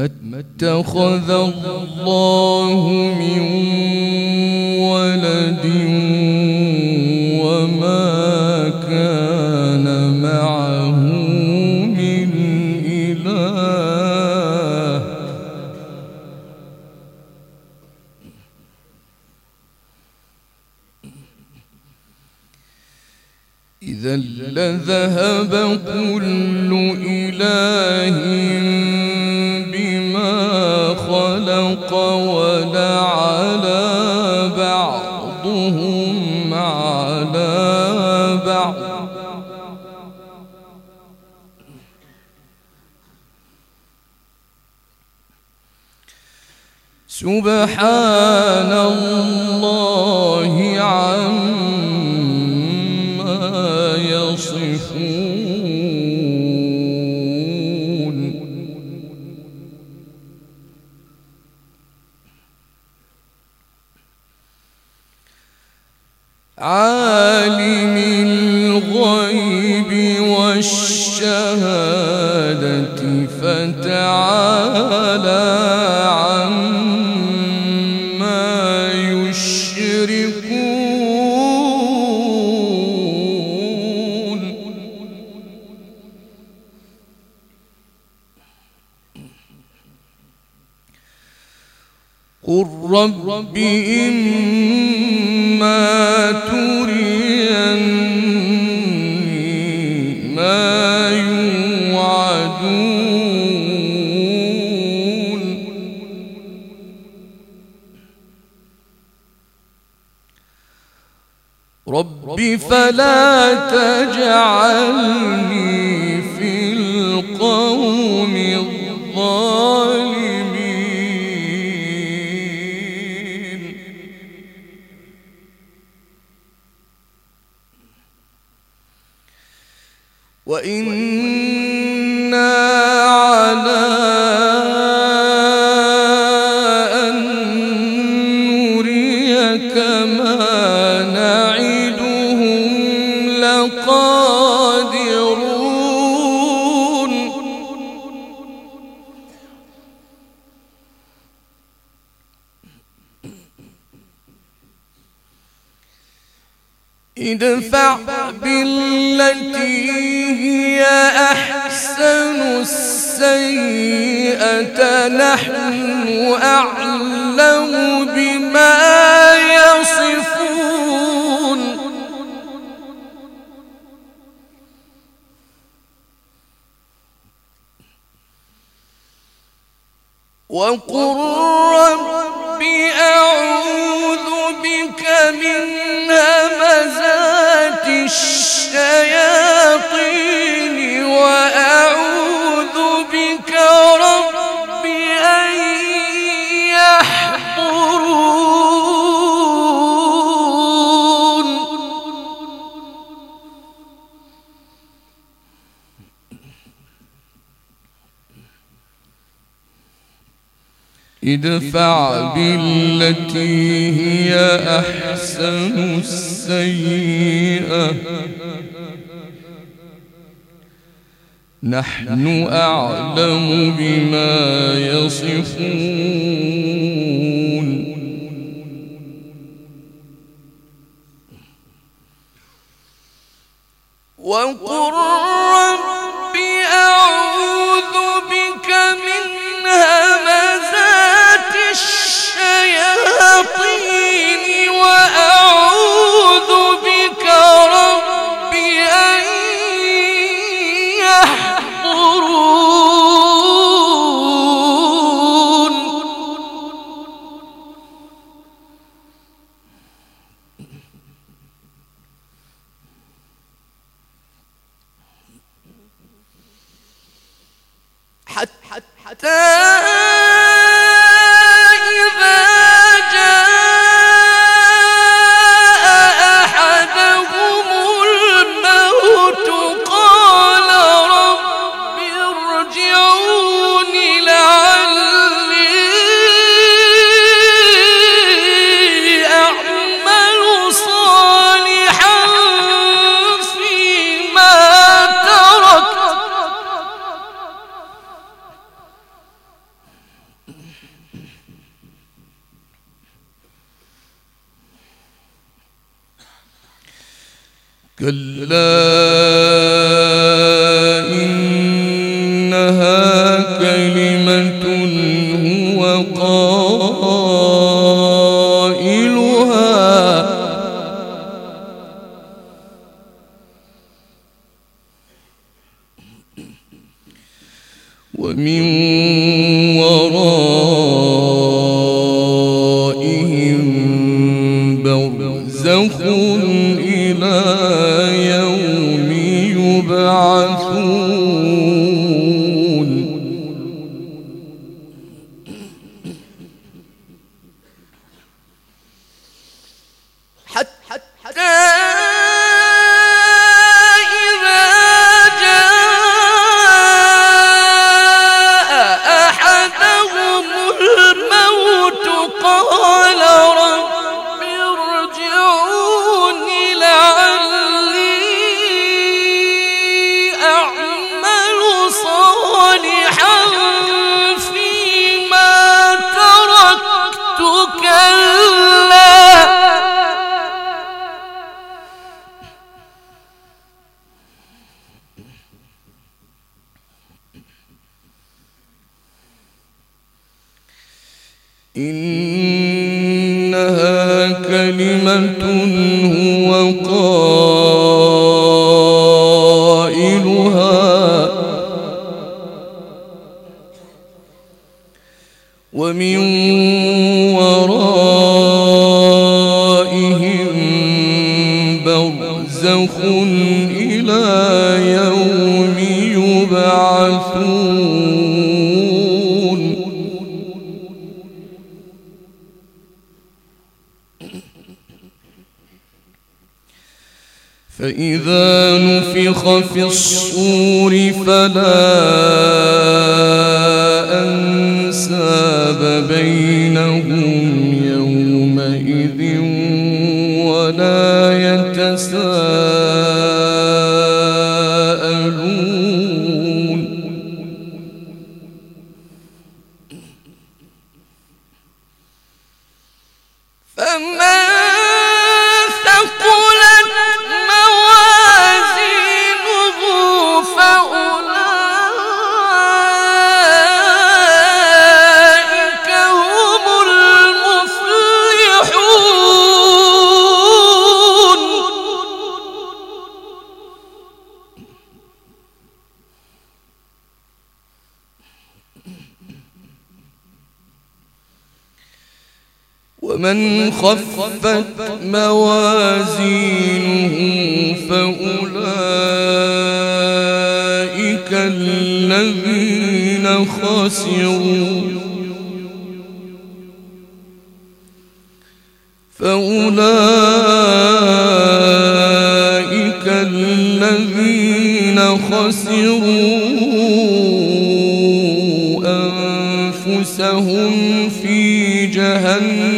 اتخذ الله من ولد سبحان الله. العبادة فتعالى رب فلا تجعلني بالتي هي أحسن السيئة نحن أعلم بما يصفون. وقل رب أعوذ بك من همزات الشيطان وأعوذ بك أن يحضرون. ادفع بالتي هي أحسن السيئة. نحن أعلم بما يصفون. وقل كلا ومن ورائهم برزخ إلى يوم يبعثون. فإذا نفخ في الصور فلا يومئذ ولا يتساءلون من خفت موازينه فأولئك الذين خسروا. فأولئك الذين خسروا أنفسهم في جهنم.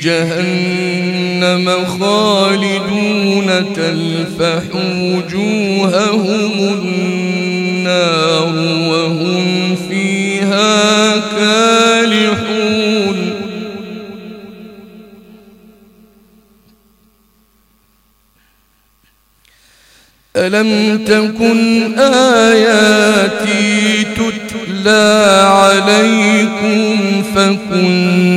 جهنم خالدون تلفح وجوههم النار وهم فيها كالحون. ألم تكن آياتي تتلى عليكم فكنت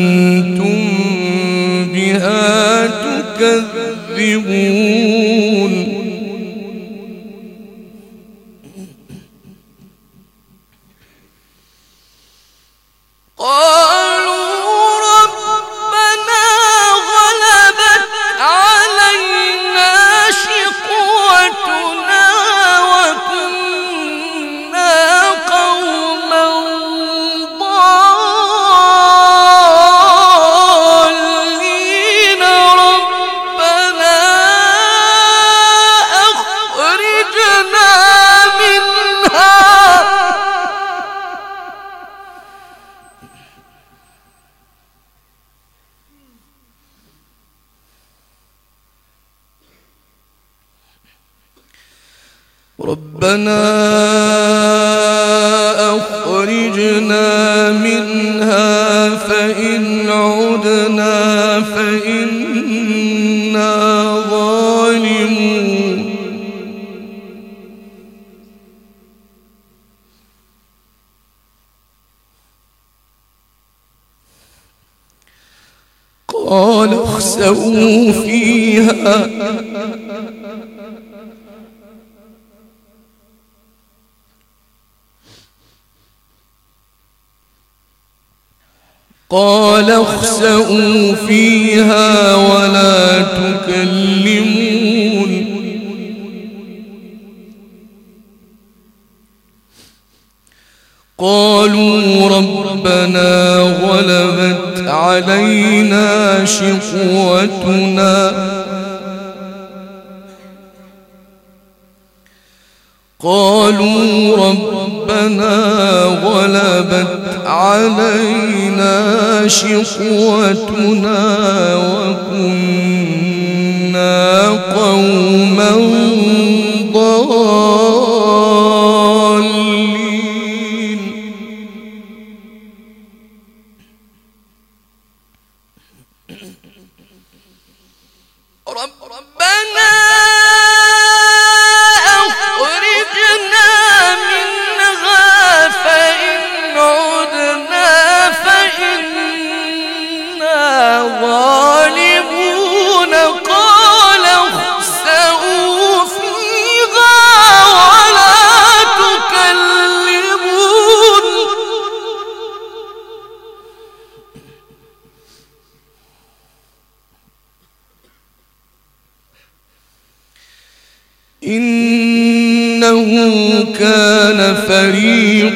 ربنا أخرجنا منها فإن عدنا فإنا ظالمون. قال اخسئوا فيها قال اخسأوا فيها ولا تكلمون. قالوا ربنا غلبت علينا شقوتنا. قالوا ربنا غلبت علينا شقوتنا وكنا قوما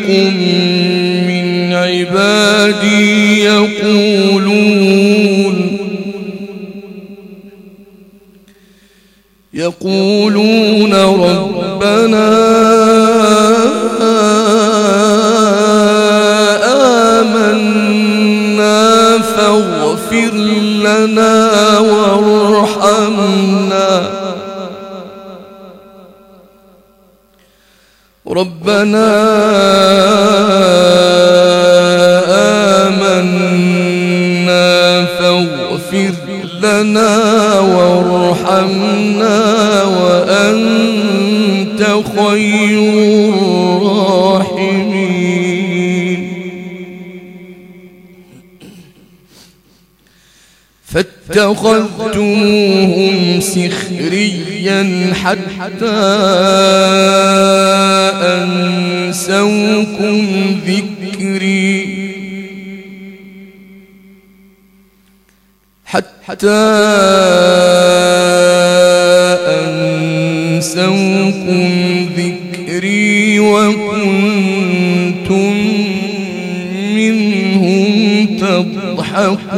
منكم من عبادي يقولون يقولون ربنا آمنا فاغفر لنا وارحمنا ربنا فاتخذتموهم سخريا حتى أنسوكم ذكري حتى أنسوكم ذكري وقالوا تضحكون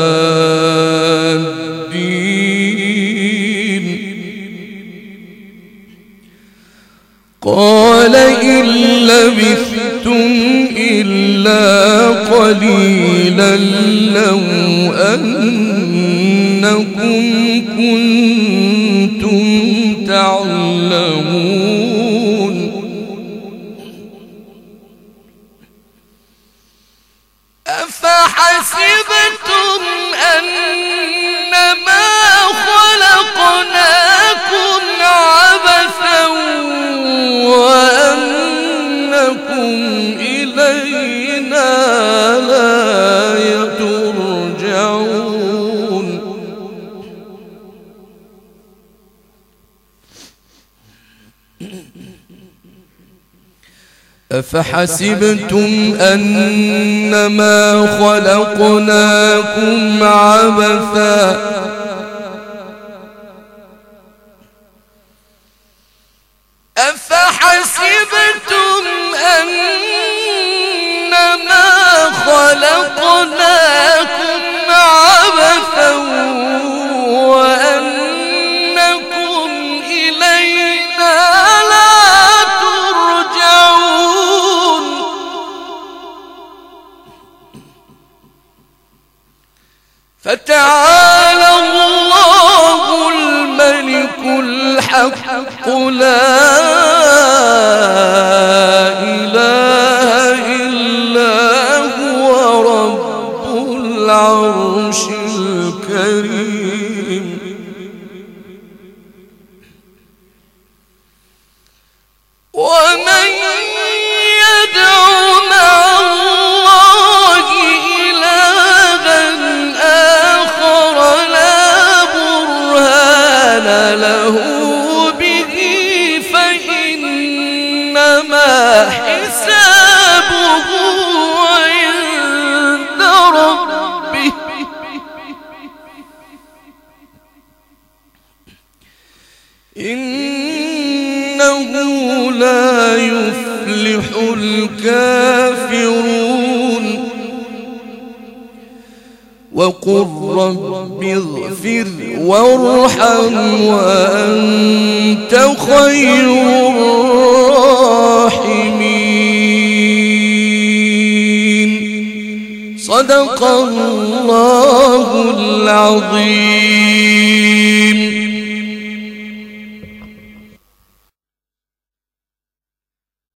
لئن لبثتم إلا قليلا لو أنكم كنتم أفحسبتم أنما خلقناكم عبثا يفلح الكافرون وقل رب اغفر وارحم وأنت خير الراحمين. صدق الله العظيم.